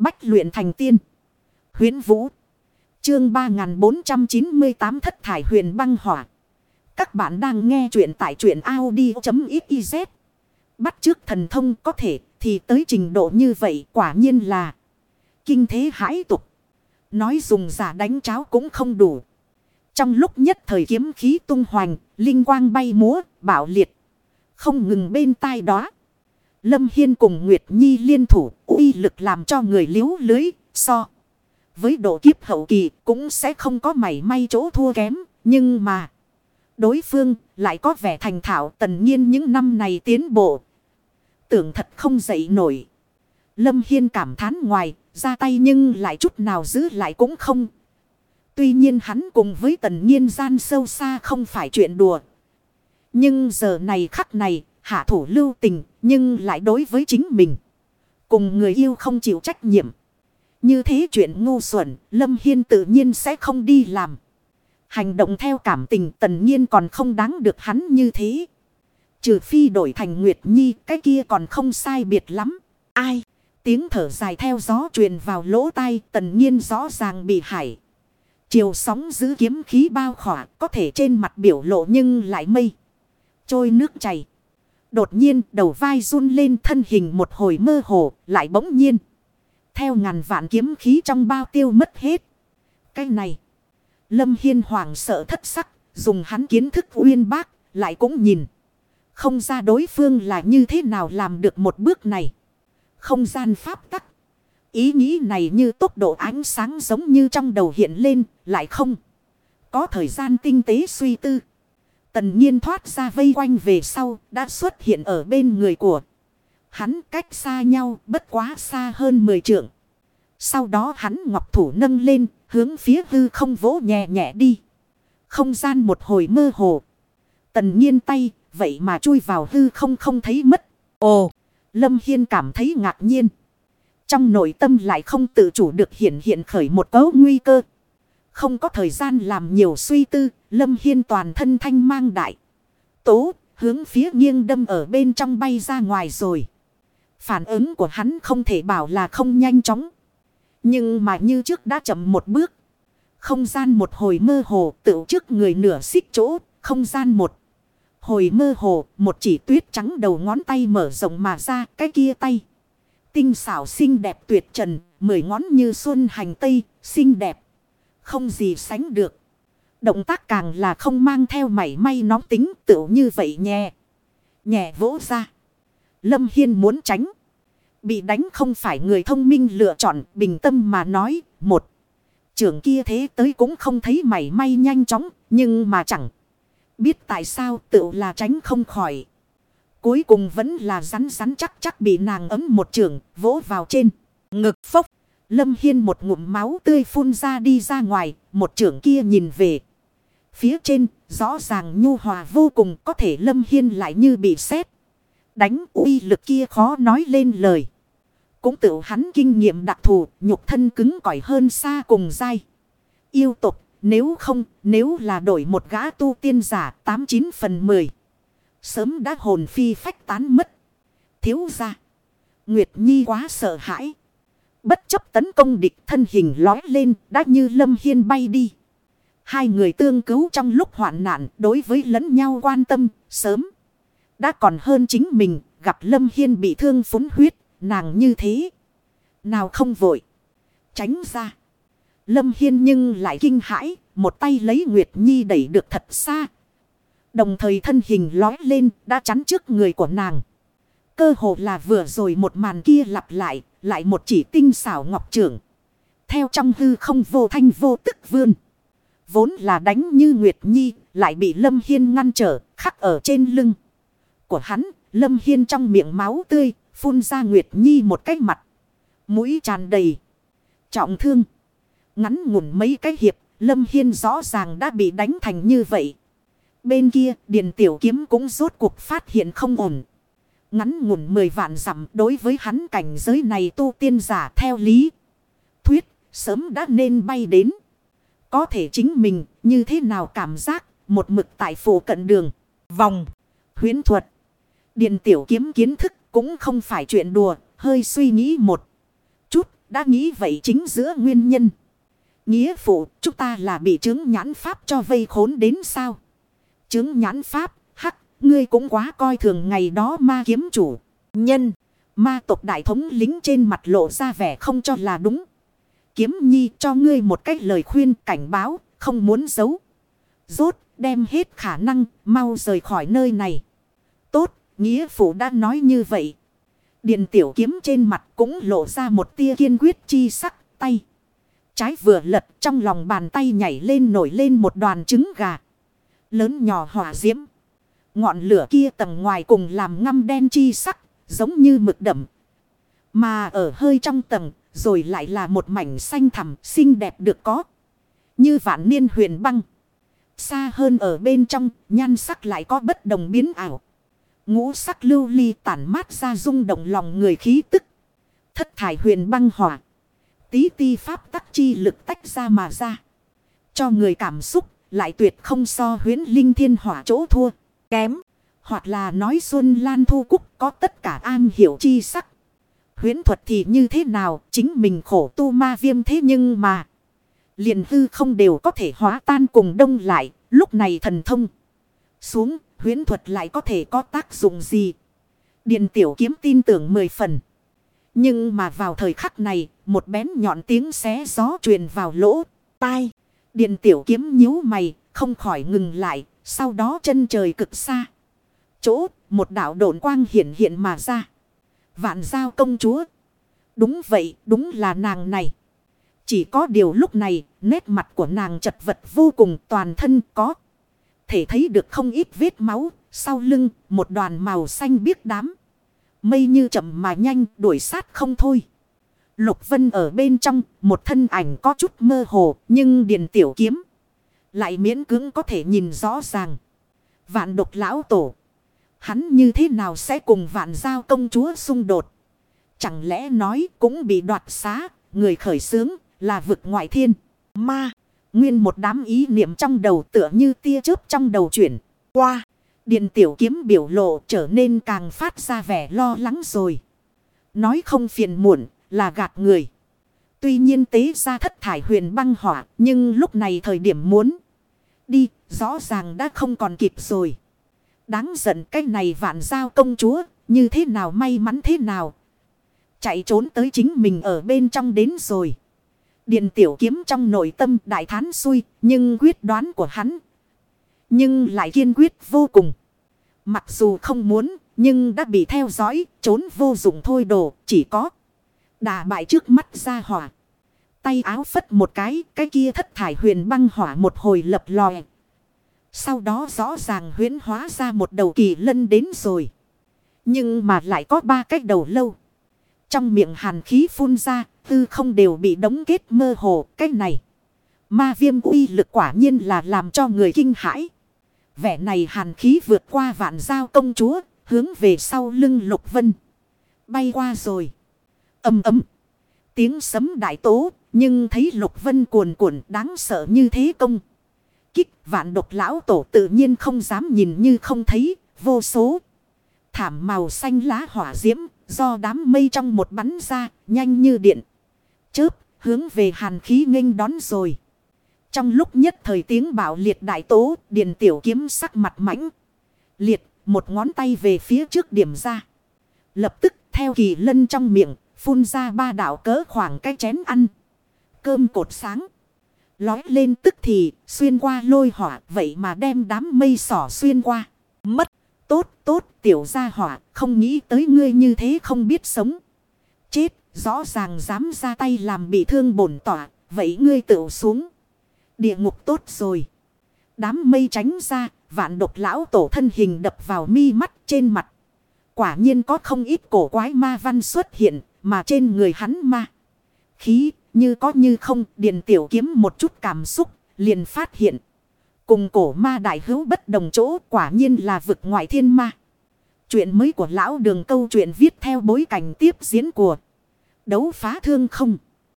Bách luyện thành tiên. huyễn Vũ. Chương 3498 thất thải huyền băng hỏa. Các bạn đang nghe truyện tại truyện Audi.xyz. Bắt trước thần thông có thể thì tới trình độ như vậy quả nhiên là kinh thế hãi tục. Nói dùng giả đánh cháo cũng không đủ. Trong lúc nhất thời kiếm khí tung hoành, linh quang bay múa, bạo liệt. Không ngừng bên tai đó. Lâm Hiên cùng Nguyệt Nhi liên thủ, uy lực làm cho người liếu lưới, so. Với độ kiếp hậu kỳ cũng sẽ không có mảy may chỗ thua kém, nhưng mà... Đối phương lại có vẻ thành thạo tần nhiên những năm này tiến bộ. Tưởng thật không dậy nổi. Lâm Hiên cảm thán ngoài, ra tay nhưng lại chút nào giữ lại cũng không. Tuy nhiên hắn cùng với tần nhiên gian sâu xa không phải chuyện đùa. Nhưng giờ này khắc này, hạ thủ lưu tình, nhưng lại đối với chính mình. Cùng người yêu không chịu trách nhiệm. Như thế chuyện ngu xuẩn, Lâm Hiên tự nhiên sẽ không đi làm. Hành động theo cảm tình tần nhiên còn không đáng được hắn như thế. Trừ phi đổi thành Nguyệt Nhi, cái kia còn không sai biệt lắm. Ai? Tiếng thở dài theo gió truyền vào lỗ tai tần nhiên rõ ràng bị hải. Chiều sóng giữ kiếm khí bao khỏa có thể trên mặt biểu lộ nhưng lại mây. Trôi nước chảy. Đột nhiên, đầu vai run lên thân hình một hồi mơ hồ, lại bỗng nhiên. Theo ngàn vạn kiếm khí trong bao tiêu mất hết. Cái này. Lâm Hiên hoàng sợ thất sắc. Dùng hắn kiến thức uyên bác. Lại cũng nhìn. Không ra đối phương là như thế nào làm được một bước này. Không gian pháp tắc. Ý nghĩ này như tốc độ ánh sáng giống như trong đầu hiện lên. Lại không. Có thời gian tinh tế suy tư. Tần nhiên thoát ra vây quanh về sau. Đã xuất hiện ở bên người của. Hắn cách xa nhau bất quá xa hơn 10 trượng. Sau đó hắn ngọc thủ nâng lên, hướng phía hư không vỗ nhẹ nhẹ đi. Không gian một hồi mơ hồ. Tần nhiên tay, vậy mà chui vào hư không không thấy mất. Ồ, Lâm Hiên cảm thấy ngạc nhiên. Trong nội tâm lại không tự chủ được hiện hiện khởi một cấu nguy cơ. Không có thời gian làm nhiều suy tư, Lâm Hiên toàn thân thanh mang đại. Tố, hướng phía nghiêng đâm ở bên trong bay ra ngoài rồi. Phản ứng của hắn không thể bảo là không nhanh chóng. Nhưng mà như trước đã chậm một bước. Không gian một hồi mơ hồ tự trước người nửa xích chỗ. Không gian một. Hồi mơ hồ một chỉ tuyết trắng đầu ngón tay mở rộng mà ra cái kia tay. Tinh xảo xinh đẹp tuyệt trần. Mười ngón như xuân hành tây xinh đẹp. Không gì sánh được. Động tác càng là không mang theo mảy may nóng tính tựu như vậy nhẹ. Nhẹ vỗ ra. Lâm Hiên muốn tránh. Bị đánh không phải người thông minh lựa chọn, bình tâm mà nói. Một. Trưởng kia thế tới cũng không thấy mảy may nhanh chóng. Nhưng mà chẳng. Biết tại sao tựu là tránh không khỏi. Cuối cùng vẫn là rắn rắn chắc chắc bị nàng ấm một trường, vỗ vào trên. Ngực phốc. Lâm Hiên một ngụm máu tươi phun ra đi ra ngoài. Một trưởng kia nhìn về. Phía trên rõ ràng nhu hòa vô cùng có thể Lâm Hiên lại như bị sét Đánh uy lực kia khó nói lên lời. Cũng tự hắn kinh nghiệm đặc thù, nhục thân cứng cỏi hơn xa cùng dai. Yêu tục, nếu không, nếu là đổi một gã tu tiên giả 89 phần 10. Sớm đã hồn phi phách tán mất. Thiếu ra. Nguyệt Nhi quá sợ hãi. Bất chấp tấn công địch thân hình lói lên đã như lâm hiên bay đi. Hai người tương cứu trong lúc hoạn nạn đối với lẫn nhau quan tâm sớm. Đã còn hơn chính mình, gặp Lâm Hiên bị thương phúng huyết, nàng như thế. Nào không vội. Tránh ra. Lâm Hiên nhưng lại kinh hãi, một tay lấy Nguyệt Nhi đẩy được thật xa. Đồng thời thân hình lói lên, đã chắn trước người của nàng. Cơ hồ là vừa rồi một màn kia lặp lại, lại một chỉ tinh xảo ngọc trưởng. Theo trong hư không vô thanh vô tức vươn. Vốn là đánh như Nguyệt Nhi, lại bị Lâm Hiên ngăn trở, khắc ở trên lưng của hắn, Lâm Hiên trong miệng máu tươi, phun ra Nguyệt Nhi một cái mặt. Mũi tràn đầy. Trọng thương. Ngắn ngủn mấy cái hiệp, Lâm Hiên rõ ràng đã bị đánh thành như vậy. Bên kia, Điền Tiểu Kiếm cũng rốt cuộc phát hiện không ổn. Ngắn ngủn mười vạn dặm đối với hắn cảnh giới này tu tiên giả theo lý. Thuyết, sớm đã nên bay đến. Có thể chính mình, như thế nào cảm giác, một mực tại phủ cận đường, vòng, huyến thuật. Điện tiểu kiếm kiến thức cũng không phải chuyện đùa, hơi suy nghĩ một chút, đã nghĩ vậy chính giữa nguyên nhân. Nghĩa phụ, chúng ta là bị chứng nhãn pháp cho vây khốn đến sao? Chứng nhãn pháp, ngươi cũng quá coi thường ngày đó ma kiếm chủ. Nhân, ma tộc đại thống lính trên mặt lộ ra vẻ không cho là đúng. Kiếm nhi cho ngươi một cách lời khuyên cảnh báo, không muốn giấu. Rốt, đem hết khả năng, mau rời khỏi nơi này. Tốt, nghĩa phụ đã nói như vậy. Điện tiểu kiếm trên mặt cũng lộ ra một tia kiên quyết chi sắc tay. Trái vừa lật trong lòng bàn tay nhảy lên nổi lên một đoàn trứng gà. Lớn nhỏ hỏa diễm. Ngọn lửa kia tầng ngoài cùng làm ngăm đen chi sắc, giống như mực đậm. Mà ở hơi trong tầng, rồi lại là một mảnh xanh thẳm xinh đẹp được có. Như vạn niên huyền băng. Xa hơn ở bên trong, nhan sắc lại có bất đồng biến ảo. Ngũ sắc lưu ly tản mát ra rung động lòng người khí tức. Thất thải huyền băng hỏa. Tí ti pháp tắc chi lực tách ra mà ra. Cho người cảm xúc lại tuyệt không so huyến linh thiên hỏa chỗ thua. Kém. Hoặc là nói xuân lan thu cúc có tất cả an hiểu chi sắc. Huyến thuật thì như thế nào chính mình khổ tu ma viêm thế nhưng mà. Liền hư không đều có thể hóa tan cùng đông lại. Lúc này thần thông. Xuống huyến thuật lại có thể có tác dụng gì. Điện tiểu kiếm tin tưởng mười phần. Nhưng mà vào thời khắc này, một bén nhọn tiếng xé gió truyền vào lỗ, tai. Điện tiểu kiếm nhíu mày, không khỏi ngừng lại, sau đó chân trời cực xa. Chỗ, một đạo độn quang hiện hiện mà ra. Vạn giao công chúa. Đúng vậy, đúng là nàng này. Chỉ có điều lúc này, nét mặt của nàng chật vật vô cùng toàn thân có. Thể thấy được không ít vết máu, sau lưng, một đoàn màu xanh biếc đám. Mây như chậm mà nhanh, đuổi sát không thôi. Lục Vân ở bên trong, một thân ảnh có chút mơ hồ, nhưng điền tiểu kiếm. Lại miễn cưỡng có thể nhìn rõ ràng. Vạn độc lão tổ. Hắn như thế nào sẽ cùng vạn giao công chúa xung đột? Chẳng lẽ nói cũng bị đoạt xá, người khởi sướng là vực ngoại thiên. Ma, nguyên một đám ý niệm trong đầu tựa như tia chớp trong đầu chuyển qua. Điện tiểu kiếm biểu lộ trở nên càng phát ra vẻ lo lắng rồi. Nói không phiền muộn là gạt người. Tuy nhiên tế ra thất thải huyền băng hỏa nhưng lúc này thời điểm muốn đi rõ ràng đã không còn kịp rồi. Đáng giận cái này vạn giao công chúa như thế nào may mắn thế nào. Chạy trốn tới chính mình ở bên trong đến rồi. Điện tiểu kiếm trong nội tâm đại thán xui nhưng quyết đoán của hắn. Nhưng lại kiên quyết vô cùng. Mặc dù không muốn, nhưng đã bị theo dõi, trốn vô dụng thôi đồ, chỉ có. Đà bại trước mắt ra hỏa. Tay áo phất một cái, cái kia thất thải huyền băng hỏa một hồi lập lòe. Sau đó rõ ràng huyến hóa ra một đầu kỳ lân đến rồi. Nhưng mà lại có ba cái đầu lâu. Trong miệng hàn khí phun ra, tư không đều bị đóng kết mơ hồ, cái này. Ma viêm uy lực quả nhiên là làm cho người kinh hãi. Vẻ này hàn khí vượt qua vạn giao công chúa, hướng về sau lưng lục vân. Bay qua rồi. Âm ấm. Tiếng sấm đại tố, nhưng thấy lục vân cuồn cuộn đáng sợ như thế công. Kích vạn độc lão tổ tự nhiên không dám nhìn như không thấy, vô số. Thảm màu xanh lá hỏa diễm, do đám mây trong một bắn ra, nhanh như điện. Chớp, hướng về hàn khí nghênh đón rồi. Trong lúc nhất thời tiếng bảo liệt đại tố, điền tiểu kiếm sắc mặt mãnh. Liệt, một ngón tay về phía trước điểm ra. Lập tức theo kỳ lân trong miệng, phun ra ba đạo cỡ khoảng cái chén ăn. Cơm cột sáng. Lói lên tức thì, xuyên qua lôi hỏa, vậy mà đem đám mây sỏ xuyên qua. Mất, tốt, tốt, tiểu gia hỏa, không nghĩ tới ngươi như thế không biết sống. Chết, rõ ràng dám ra tay làm bị thương bổn tỏa, vậy ngươi tự xuống địa ngục tốt rồi. Đám mây tránh ra, vạn độc lão tổ thân hình đập vào mi mắt trên mặt. Quả nhiên có không ít cổ quái ma văn xuất hiện, mà trên người hắn ma. Khí, như có như không, điền tiểu kiếm một chút cảm xúc, liền phát hiện. Cùng cổ ma đại hữu bất đồng chỗ quả nhiên là vực ngoại thiên ma. Chuyện mới của lão đường câu chuyện viết theo bối cảnh tiếp diễn của đấu phá thương không.